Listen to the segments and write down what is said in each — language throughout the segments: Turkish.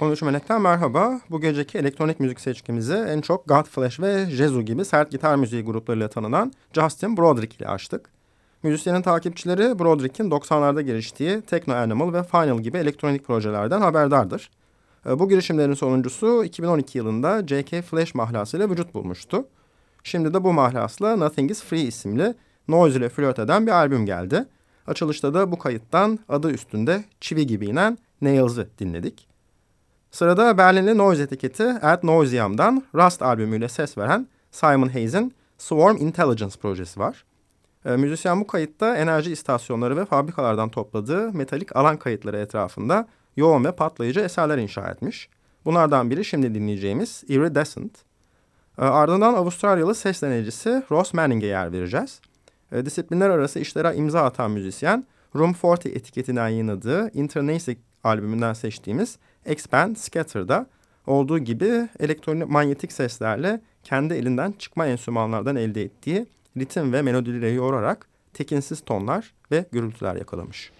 13 Melek'ten merhaba. Bu geceki elektronik müzik seçkimizi en çok Godflesh ve Jezu gibi sert gitar müziği gruplarıyla tanınan Justin Broderick ile açtık. Müzisyenin takipçileri Broderick'in 90'larda geliştiği Techno Animal ve Final gibi elektronik projelerden haberdardır. Ee, bu girişimlerin sonuncusu 2012 yılında J.K. Flash mahlasıyla vücut bulmuştu. Şimdi de bu mahlasla Nothing is Free isimli noise ile flört eden bir albüm geldi. Açılışta da bu kayıttan adı üstünde çivi gibi inen Nails'ı dinledik. Sırada Berlinli Noise etiketi Ad Noiseam'dan Rust albümüyle ses veren Simon Hayes'in Swarm Intelligence projesi var. E, müzisyen bu kayıtta enerji istasyonları ve fabrikalardan topladığı metalik alan kayıtları etrafında yoğun ve patlayıcı eserler inşa etmiş. Bunlardan biri şimdi dinleyeceğimiz Iridescent. E, ardından Avustralyalı ses deneyicisi Ross Manning'e yer vereceğiz. E, disiplinler arası işlere imza atan müzisyen Room 40 etiketinden yayınladığı Internasic albümünden seçtiğimiz Expand Scatter'da olduğu gibi elektromanyetik seslerle kendi elinden çıkma enstrümanlardan elde ettiği ritim ve melodileri yorarak tekinsiz tonlar ve gürültüler yakalamış.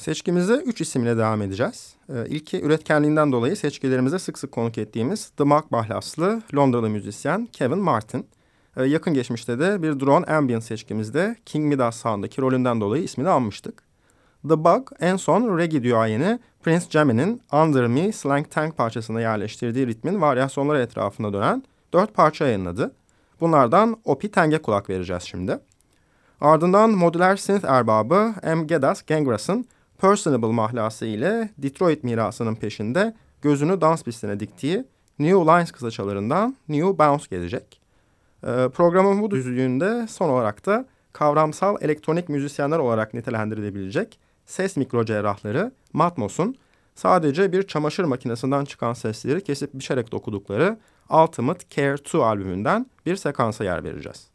Seçkimize 3 isimle devam edeceğiz. Ee, üretkenliğinden dolayı seçkilerimize sık sık konuk ettiğimiz The Mark bahlaslı Londralı müzisyen Kevin Martin. Ee, yakın geçmişte de bir drone ambient seçkimizde King Midas Sound'daki rolünden dolayı ismini almıştık. The Bug en son reggae duayeni Prince Jamie'nin Under Me Slang Tank parçasına yerleştirdiği ritmin varyasyonları etrafında dönen dört parça yayınladı. Bunlardan Opi Tang'e kulak vereceğiz şimdi. Ardından modüler synth erbabı M. Gedas Gangras'ın Personable mahlası ile Detroit mirasının peşinde gözünü dans pistine diktiği New Lines kısaçalarından New Bounce gelecek. Ee, programın bu düzlüğünde son olarak da kavramsal elektronik müzisyenler olarak nitelendirilebilecek ses mikro cerrahları Matmos'un sadece bir çamaşır makinesinden çıkan sesleri kesip biçerek dokudukları Ultimate Care 2 albümünden bir sekansa yer vereceğiz.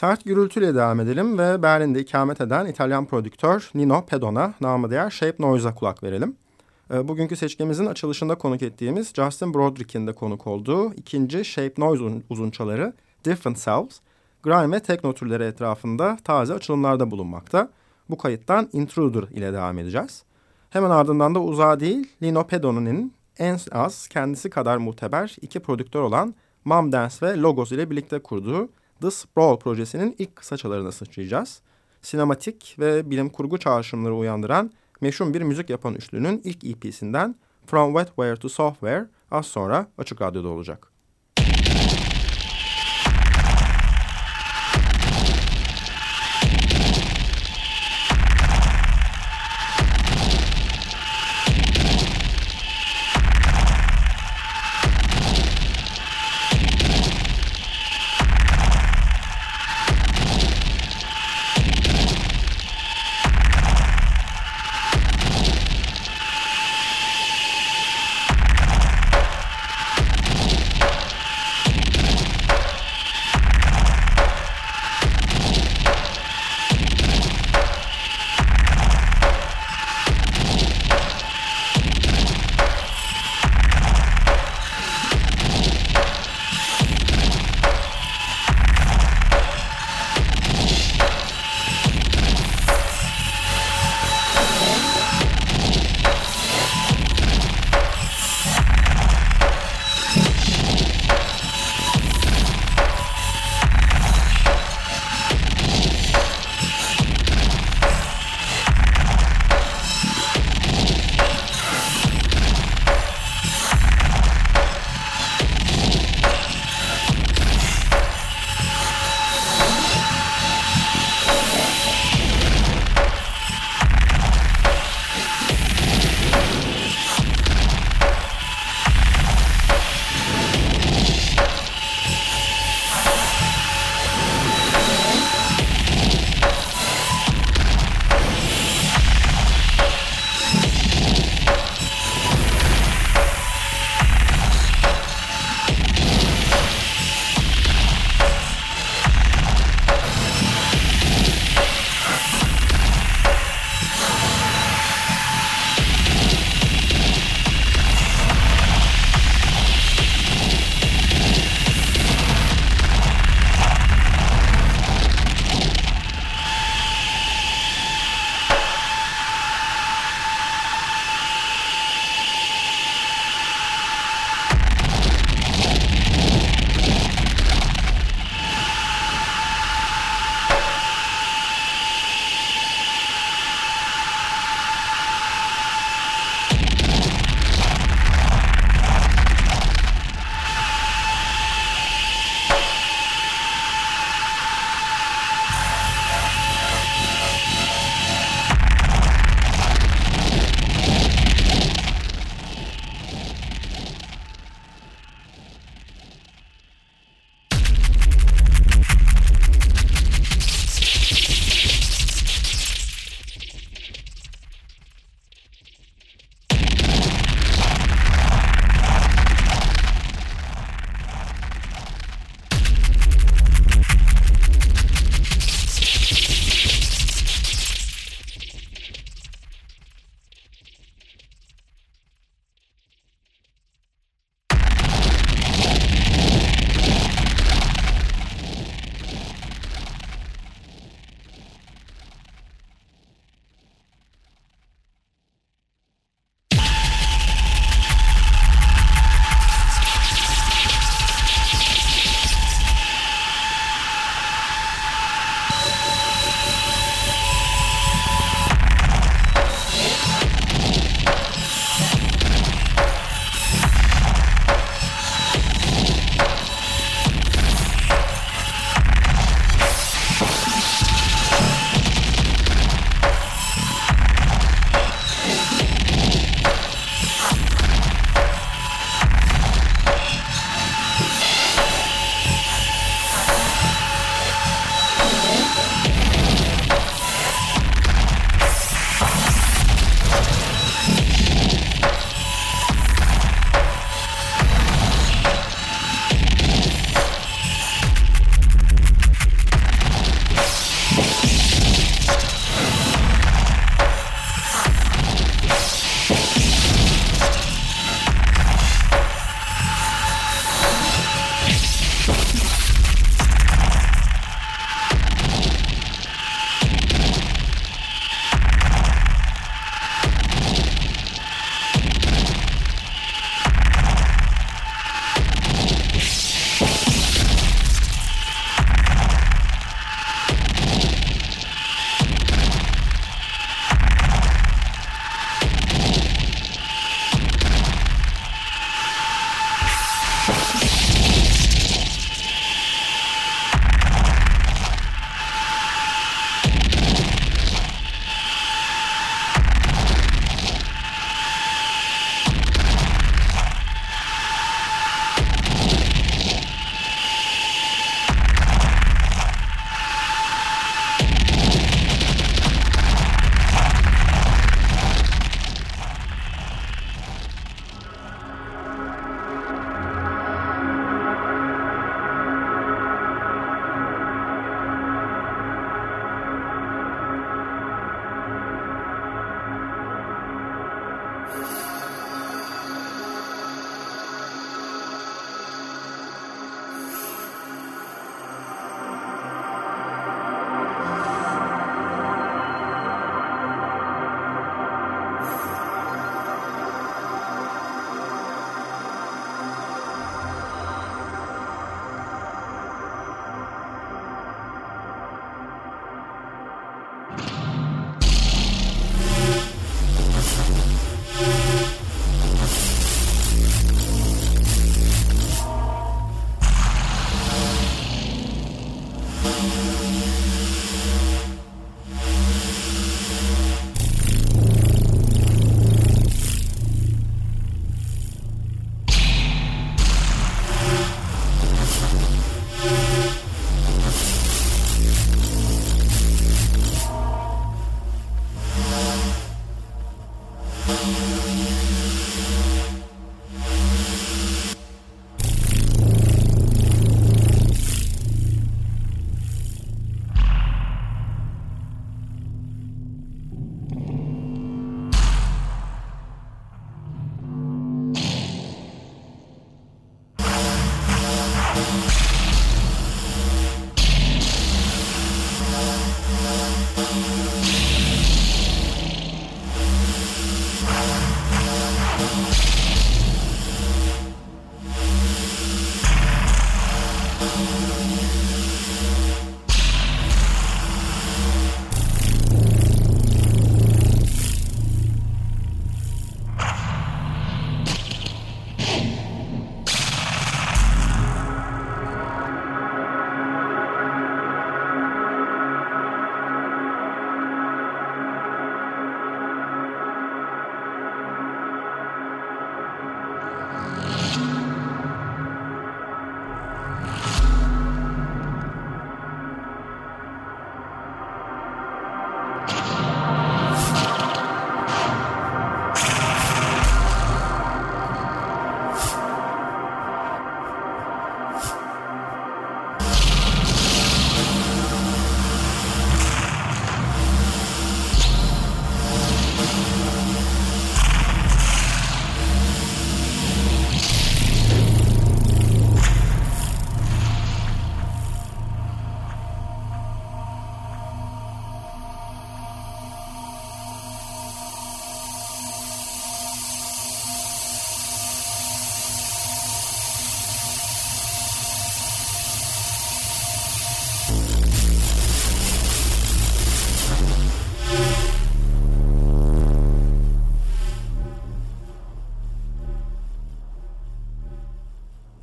Sert gürültüyle devam edelim ve Berlin'de ikamet eden İtalyan prodüktör Nino Pedon'a namı değer Shape Noise'a kulak verelim. E, bugünkü seçkimizin açılışında konuk ettiğimiz Justin Broderick'in de konuk olduğu ikinci Shape Noise uzunçaları Different Selves, grime ve tekno türleri etrafında taze açılımlarda bulunmakta. Bu kayıttan Intruder ile devam edeceğiz. Hemen ardından da uzağa değil, Lino Pedon'un en az kendisi kadar muteber iki prodüktör olan Mom Dance ve Logos ile birlikte kurduğu The Sprawl projesinin ilk kısaçalarına sıçrayacağız. Sinematik ve bilim kurgu çağrışımları uyandıran meşhur bir müzik yapan üçlünün ilk EP'sinden From Wetware to Software az sonra Açık Radyo'da olacak.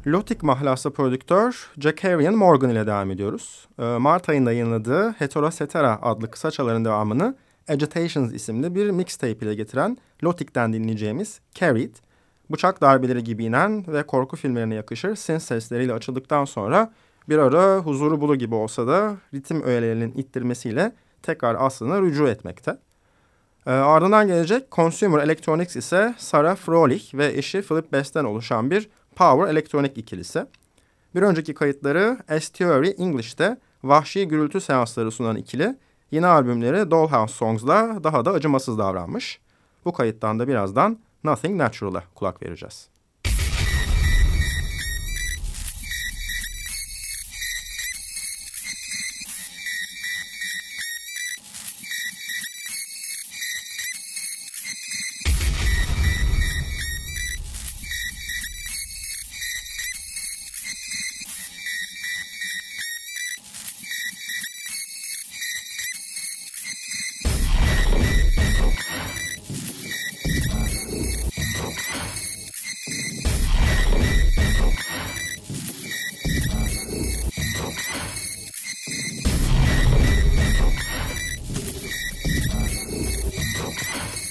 Lotic mahlası prodüktör Jackarian Morgan ile devam ediyoruz. Ee, Mart ayında yayınladığı Heterocetera adlı kısa çaların devamını Agitations isimli bir mixtape ile getiren Lotic'ten dinleyeceğimiz Carried, bıçak darbeleri gibi inen ve korku filmlerine yakışır synth sesleriyle açıldıktan sonra bir ara huzuru bulu gibi olsa da ritim öğelerinin ittirmesiyle tekrar aslına rücu etmekte. E, ardından gelecek Consumer Electronics ise Sarah Froelich ve eşi Philip Best'ten oluşan bir Power elektronik ikilisi. Bir önceki kayıtları S-Theory English'te vahşi gürültü seansları sunan ikili, yeni albümleri Dollhouse Songs'la daha da acımasız davranmış. Bu kayıttan da birazdan Nothing Natural'a kulak vereceğiz. Música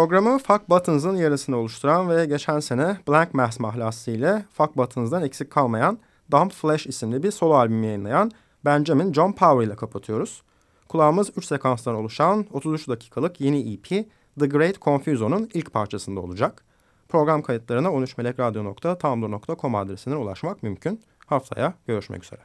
Programı Fuck Buttons'ın yarısını oluşturan ve geçen sene Blank Mass mahlası ile Fuck Buttons'dan eksik kalmayan Dump Flash isimli bir solo albüm yayınlayan Benjamin John Power ile kapatıyoruz. Kulağımız 3 sekanstan oluşan 33 dakikalık yeni EP The Great Confusion'un ilk parçasında olacak. Program kayıtlarına 13melekradyo.tumblr.com adresinden ulaşmak mümkün. Haftaya görüşmek üzere.